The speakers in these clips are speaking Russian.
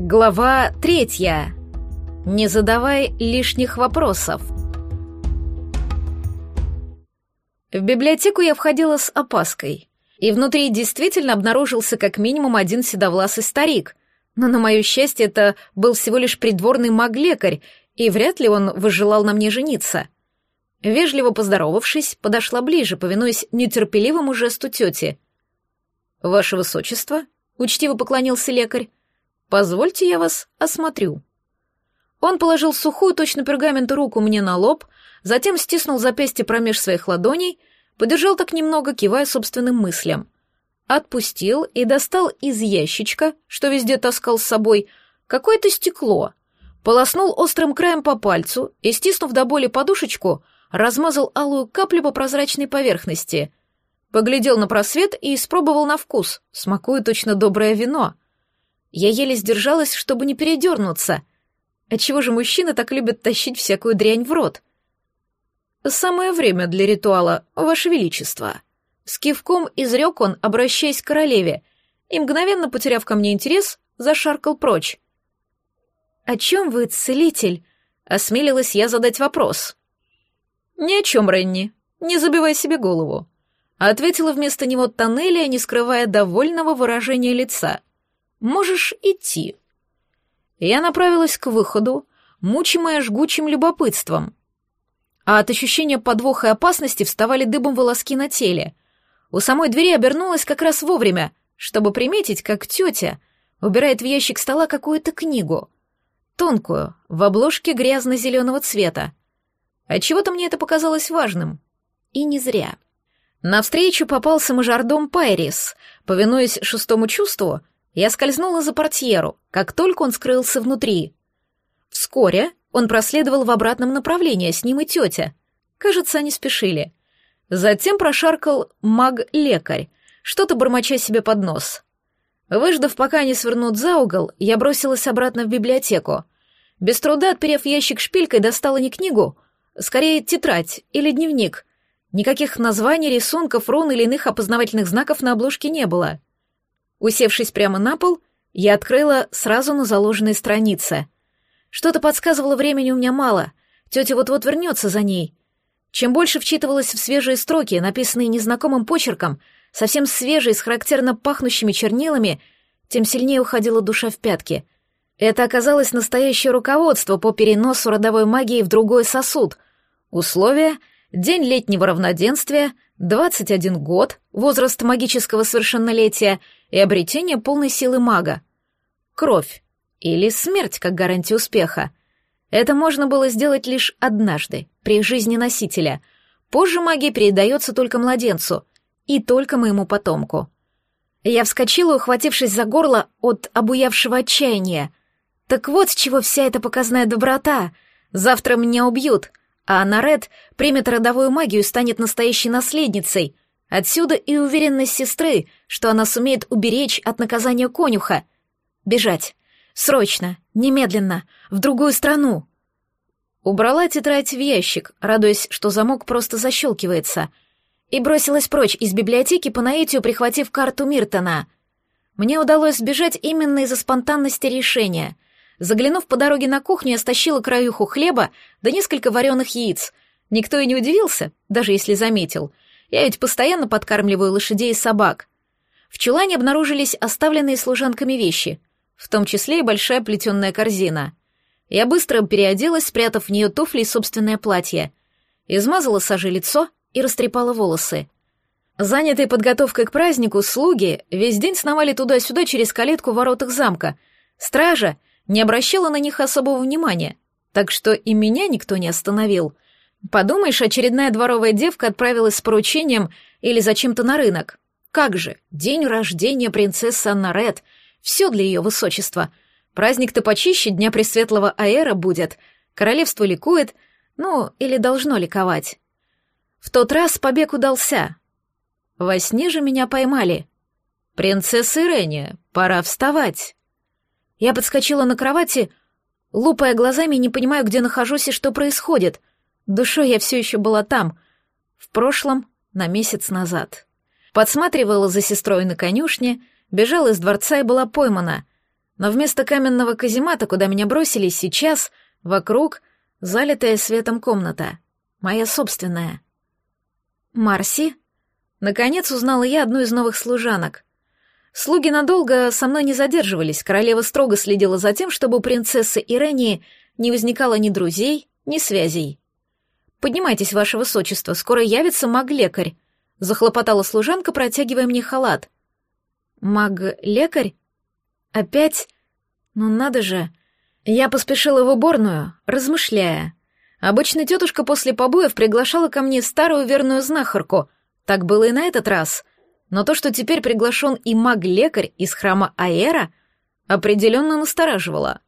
Глава третья. Не задавай лишних вопросов. В библиотеку я входила с опаской, и внутри действительно обнаружился как минимум один седовласый старик, но, на мое счастье, это был всего лишь придворный маг-лекарь, и вряд ли он выжелал на мне жениться. Вежливо поздоровавшись, подошла ближе, повинуясь нетерпеливому жесту тети. «Ваше высочество», — учтиво поклонился лекарь, Позвольте я вас осмотрю». Он положил сухую, точно пергамент, руку мне на лоб, затем стиснул запястье промеж своих ладоней, подержал так немного, кивая собственным мыслям. Отпустил и достал из ящичка, что везде таскал с собой, какое-то стекло, полоснул острым краем по пальцу и, стиснув до боли подушечку, размазал алую каплю по прозрачной поверхности. Поглядел на просвет и испробовал на вкус, смакуя точно доброе вино — я еле сдержалась, чтобы не передернуться. Отчего же мужчины так любят тащить всякую дрянь в рот? «Самое время для ритуала, Ваше Величество!» С кивком изрек он, обращаясь к королеве, и, мгновенно потеряв ко мне интерес, зашаркал прочь. «О чем вы, целитель?» — осмелилась я задать вопрос. «Ни о чем, Ренни. Не забивай себе голову», — ответила вместо него Тоннеля, не скрывая довольного выражения лица. Можешь идти». Я направилась к выходу, мучимая жгучим любопытством. А от ощущения подвоха и опасности вставали дыбом волоски на теле. У самой двери обернулась как раз вовремя, чтобы приметить, как тетя убирает в ящик стола какую-то книгу. Тонкую, в обложке грязно-зеленого цвета. Отчего-то мне это показалось важным. И не зря. Навстречу попался мажордом Пайрис. Повинуясь шестому чувству, я скользнула за портьеру, как только он скрылся внутри. Вскоре он проследовал в обратном направлении, с ним и тетя. Кажется, они спешили. Затем прошаркал маг-лекарь, что-то бормоча себе под нос. Выждав, пока они свернут за угол, я бросилась обратно в библиотеку. Без труда, отперев ящик шпилькой, достала не книгу, скорее тетрадь или дневник. Никаких названий, рисунков, рун или иных опознавательных знаков на обложке не было. Усевшись прямо на пол, я открыла сразу на заложенной странице. Что-то подсказывало времени у меня мало, тетя вот-вот вернется за ней. Чем больше вчитывалась в свежие строки, написанные незнакомым почерком, совсем свежие, с характерно пахнущими чернилами, тем сильнее уходила душа в пятки. Это оказалось настоящее руководство по переносу родовой магии в другой сосуд. Условия — день летнего равноденствия, 21 год, возраст магического совершеннолетия — и обретение полной силы мага. Кровь или смерть как гарантия успеха. Это можно было сделать лишь однажды, при жизни носителя. Позже магия передается только младенцу и только моему потомку. Я вскочила, ухватившись за горло от обуявшего отчаяния. Так вот с чего вся эта показная доброта. Завтра меня убьют, а Анарет примет родовую магию и станет настоящей наследницей — Отсюда и уверенность сестры, что она сумеет уберечь от наказания конюха. Бежать. Срочно, немедленно, в другую страну. Убрала тетрадь в ящик, радуясь, что замок просто защелкивается, и бросилась прочь из библиотеки по наитию, прихватив карту Миртона. Мне удалось сбежать именно из-за спонтанности решения. Заглянув по дороге на кухню, я стащила краюху хлеба да несколько вареных яиц. Никто и не удивился, даже если заметил — я ведь постоянно подкармливаю лошадей и собак. В чулане обнаружились оставленные служанками вещи, в том числе и большая плетеная корзина. Я быстро переоделась, спрятав в нее туфли и собственное платье. Измазала сажей лицо и растрепала волосы. Занятые подготовкой к празднику, слуги весь день сновали туда-сюда через калитку в воротах замка. Стража не обращала на них особого внимания, так что и меня никто не остановил — Подумаешь, очередная дворовая девка отправилась с поручением или зачем-то на рынок. Как же, день рождения принцессы Анна Ред. Все для ее высочества. Праздник-то почище Дня Пресветлого Аэра будет. Королевство ликует, ну, или должно ликовать. В тот раз побег удался. Во сне же меня поймали. «Принцесса Ирения, пора вставать». Я подскочила на кровати, лупая глазами, не понимаю, где нахожусь и что происходит — Душой я все еще была там, в прошлом, на месяц назад. Подсматривала за сестрой на конюшне, бежала из дворца и была поймана. Но вместо каменного каземата, куда меня бросили сейчас, вокруг залитая светом комната. Моя собственная. «Марси?» Наконец узнала я одну из новых служанок. Слуги надолго со мной не задерживались, королева строго следила за тем, чтобы у принцессы Ирении не возникало ни друзей, ни связей. «Поднимайтесь, ваше высочество, скоро явится маг-лекарь», — захлопотала служанка, протягивая мне халат. «Маг-лекарь? Опять? Ну надо же!» Я поспешила в уборную, размышляя. Обычно тетушка после побоев приглашала ко мне старую верную знахарку. Так было и на этот раз. Но то, что теперь приглашен и маг-лекарь из храма Аэра, определенно настораживало.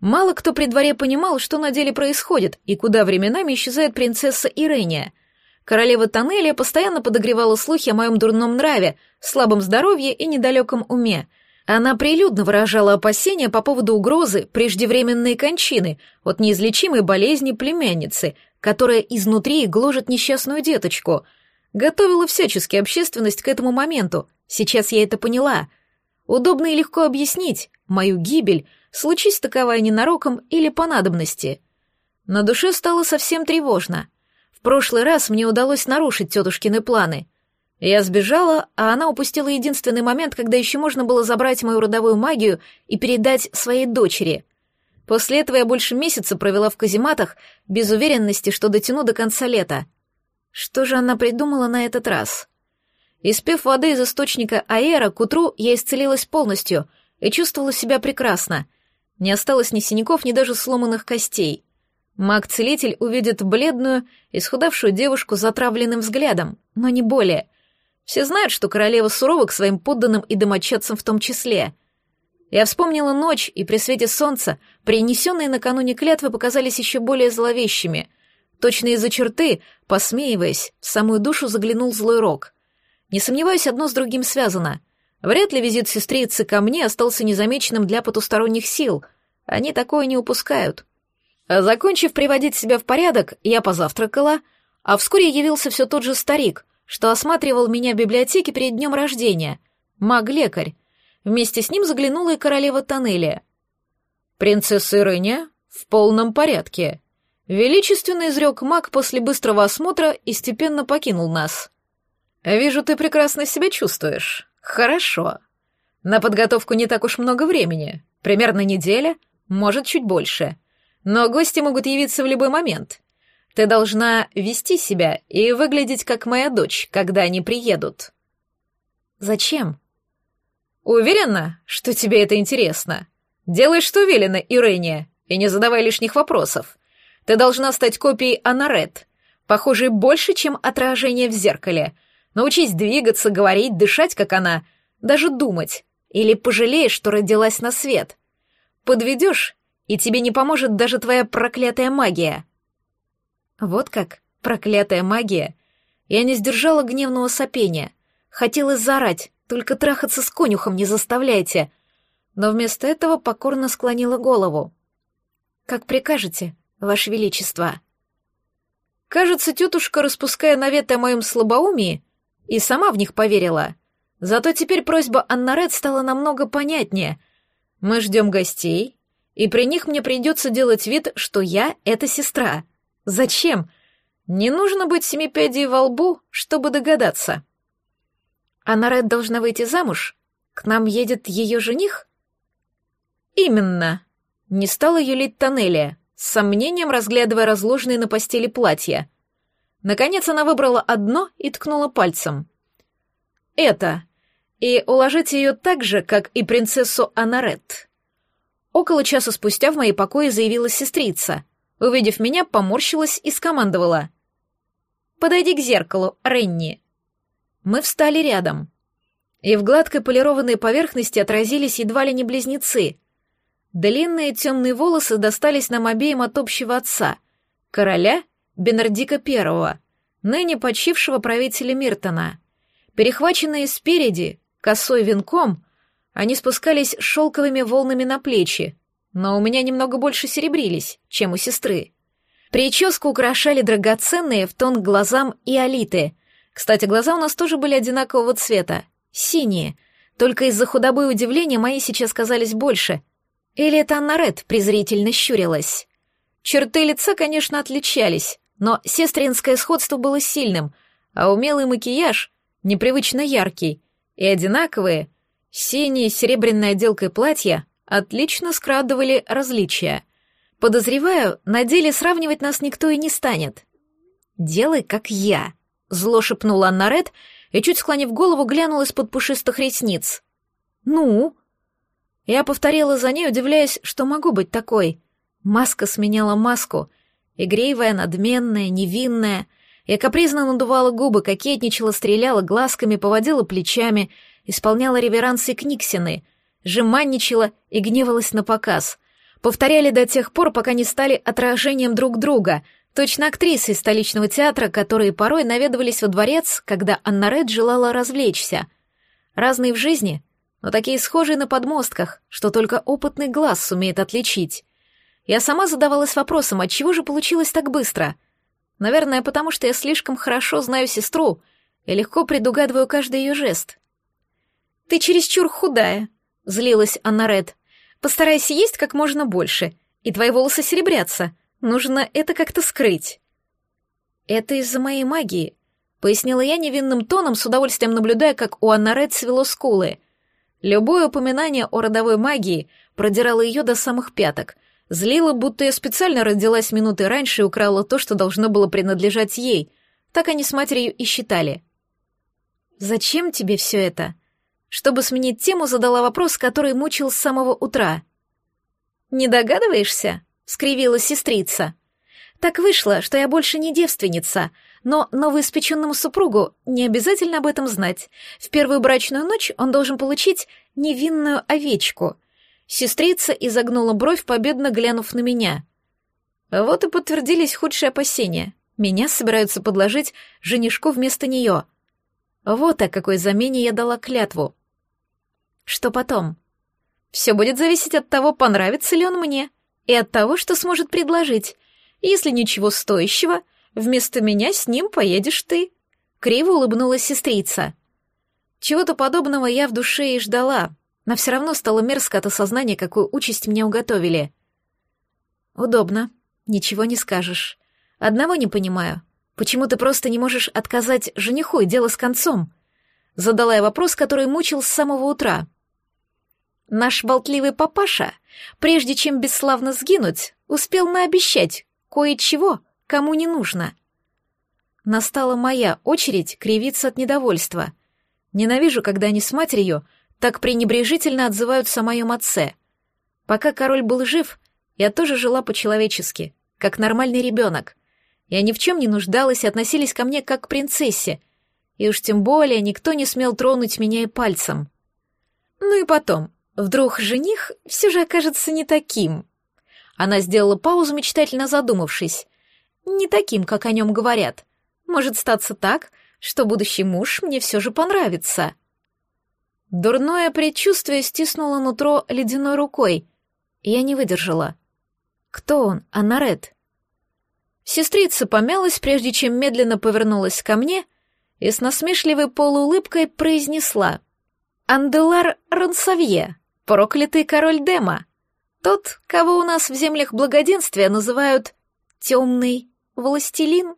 Мало кто при дворе понимал, что на деле происходит и куда временами исчезает принцесса Ирения. Королева Тоннеля постоянно подогревала слухи о моем дурном нраве, слабом здоровье и недалеком уме. Она прилюдно выражала опасения по поводу угрозы преждевременной кончины от неизлечимой болезни племянницы, которая изнутри гложет несчастную деточку. Готовила всячески общественность к этому моменту. Сейчас я это поняла. Удобно и легко объяснить мою гибель — случись таковая ненароком или по надобности. На душе стало совсем тревожно. В прошлый раз мне удалось нарушить тетушкины планы. Я сбежала, а она упустила единственный момент, когда еще можно было забрать мою родовую магию и передать своей дочери. После этого я больше месяца провела в казематах, без уверенности, что дотяну до конца лета. Что же она придумала на этот раз? Испив воды из источника Аэра, к утру я исцелилась полностью и чувствовала себя прекрасно — не осталось ни синяков, ни даже сломанных костей. Маг-целитель увидит бледную, исхудавшую девушку с затравленным взглядом, но не более. Все знают, что королева сурова к своим подданным и домочадцам в том числе. Я вспомнила ночь, и при свете солнца принесенные накануне клятвы показались еще более зловещими. Точно из-за черты, посмеиваясь, в самую душу заглянул злой рок. Не сомневаюсь, одно с другим связано — Вряд ли визит сестрицы ко мне остался незамеченным для потусторонних сил. Они такое не упускают. Закончив приводить себя в порядок, я позавтракала, а вскоре явился все тот же старик, что осматривал меня в библиотеке перед днем рождения, маг-лекарь. Вместе с ним заглянула и королева Тоннеля. «Принцесса Ирэня в полном порядке», — величественно изрек маг после быстрого осмотра и степенно покинул нас. «Вижу, ты прекрасно себя чувствуешь». Хорошо. На подготовку не так уж много времени. Примерно неделя, может, чуть больше. Но гости могут явиться в любой момент. Ты должна вести себя и выглядеть как моя дочь, когда они приедут. Зачем? Уверена, что тебе это интересно. Делай, что велено, Ирения, и не задавай лишних вопросов. Ты должна стать копией Анарет, похожей больше, чем отражение в зеркале — Научись двигаться, говорить, дышать, как она, даже думать. Или пожалеешь, что родилась на свет. Подведешь, и тебе не поможет даже твоя проклятая магия. Вот как, проклятая магия. Я не сдержала гневного сопения. Хотелось заорать, только трахаться с конюхом не заставляйте. Но вместо этого покорно склонила голову. «Как прикажете, Ваше Величество». Кажется, тетушка, распуская наветы о моем слабоумии, и сама в них поверила. Зато теперь просьба Аннарет стала намного понятнее. Мы ждем гостей, и при них мне придется делать вид, что я — это сестра. Зачем? Не нужно быть семипядей во лбу, чтобы догадаться. Аннарет должна выйти замуж? К нам едет ее жених? Именно. Не стала юлить Тоннелия, с сомнением разглядывая разложенные на постели платья — Наконец она выбрала одно и ткнула пальцем. «Это. И уложить ее так же, как и принцессу Анарет». Около часа спустя в моей покое заявилась сестрица. Увидев меня, поморщилась и скомандовала. «Подойди к зеркалу, Ренни». Мы встали рядом. И в гладкой полированной поверхности отразились едва ли не близнецы. Длинные темные волосы достались нам обеим от общего отца, короля Бенардика I, ныне почившего правителя Миртона. Перехваченные спереди, косой венком, они спускались шелковыми волнами на плечи, но у меня немного больше серебрились, чем у сестры. Прическу украшали драгоценные в тон глазам и олиты. Кстати, глаза у нас тоже были одинакового цвета, синие, только из-за худобы и удивления мои сейчас казались больше, Или это Анна Ред презрительно щурилась? Черты лица, конечно, отличались, но сестринское сходство было сильным, а умелый макияж непривычно яркий, и одинаковые, синие с серебряной отделкой платья отлично скрадывали различия. Подозреваю, на деле сравнивать нас никто и не станет. «Делай, как я», — зло шепнула Анна Ред и, чуть склонив голову, глянула из-под пушистых ресниц. «Ну?» Я повторила за ней, удивляясь, что могу быть такой. Маска сменяла маску. Игривая, надменная, невинная. Я капризно надувала губы, кокетничала, стреляла глазками, поводила плечами, исполняла реверансы Книксины, жеманничала и гневалась на показ. Повторяли до тех пор, пока не стали отражением друг друга, точно актрисы из столичного театра, которые порой наведывались во дворец, когда Анна Ред желала развлечься. Разные в жизни, но такие схожие на подмостках, что только опытный глаз сумеет отличить. Я сама задавалась вопросом, отчего же получилось так быстро? Наверное, потому что я слишком хорошо знаю сестру и легко предугадываю каждый ее жест. «Ты чересчур худая», — злилась Анна Ред. «Постарайся есть как можно больше, и твои волосы серебрятся. Нужно это как-то скрыть». «Это из-за моей магии», — пояснила я невинным тоном, с удовольствием наблюдая, как у Анна Ред свело скулы — Любое упоминание о родовой магии продирало ее до самых пяток, злило, будто я специально родилась минуты раньше и украла то, что должно было принадлежать ей. Так они с матерью и считали. «Зачем тебе все это?» Чтобы сменить тему, задала вопрос, который мучил с самого утра. «Не догадываешься?» — скривилась сестрица. «Так вышло, что я больше не девственница, но новоиспеченному супругу не обязательно об этом знать. В первую брачную ночь он должен получить невинную овечку. Сестрица изогнула бровь, победно глянув на меня. Вот и подтвердились худшие опасения. Меня собираются подложить женишку вместо нее. Вот о какой замене я дала клятву. Что потом? Все будет зависеть от того, понравится ли он мне, и от того, что сможет предложить. Если ничего стоящего — Вместо меня с ним поедешь ты». Криво улыбнулась сестрица. Чего-то подобного я в душе и ждала, но все равно стало мерзко от осознания, какую участь мне уготовили. Удобно, ничего не скажешь. Одного не понимаю. Почему ты просто не можешь отказать жениху и дело с концом? Задала я вопрос, который мучил с самого утра. Наш болтливый папаша, прежде чем бесславно сгинуть, успел наобещать кое-чего, кому не нужно. Настала моя очередь кривиться от недовольства. Ненавижу, когда они с матерью так пренебрежительно отзываются о моем отце. Пока король был жив, я тоже жила по-человечески, как нормальный ребенок. Я ни в чем не нуждалась и относились ко мне как к принцессе, и уж тем более никто не смел тронуть меня и пальцем. Ну и потом, вдруг жених все же окажется не таким. Она сделала паузу, мечтательно задумавшись не таким, как о нем говорят. Может статься так, что будущий муж мне все же понравится. Дурное предчувствие стиснуло нутро ледяной рукой. Я не выдержала. Кто он, Анарет? Сестрица помялась, прежде чем медленно повернулась ко мне и с насмешливой полуулыбкой произнесла. «Анделар Рансавье, проклятый король Дема, тот, кого у нас в землях благоденствия называют «темный властелин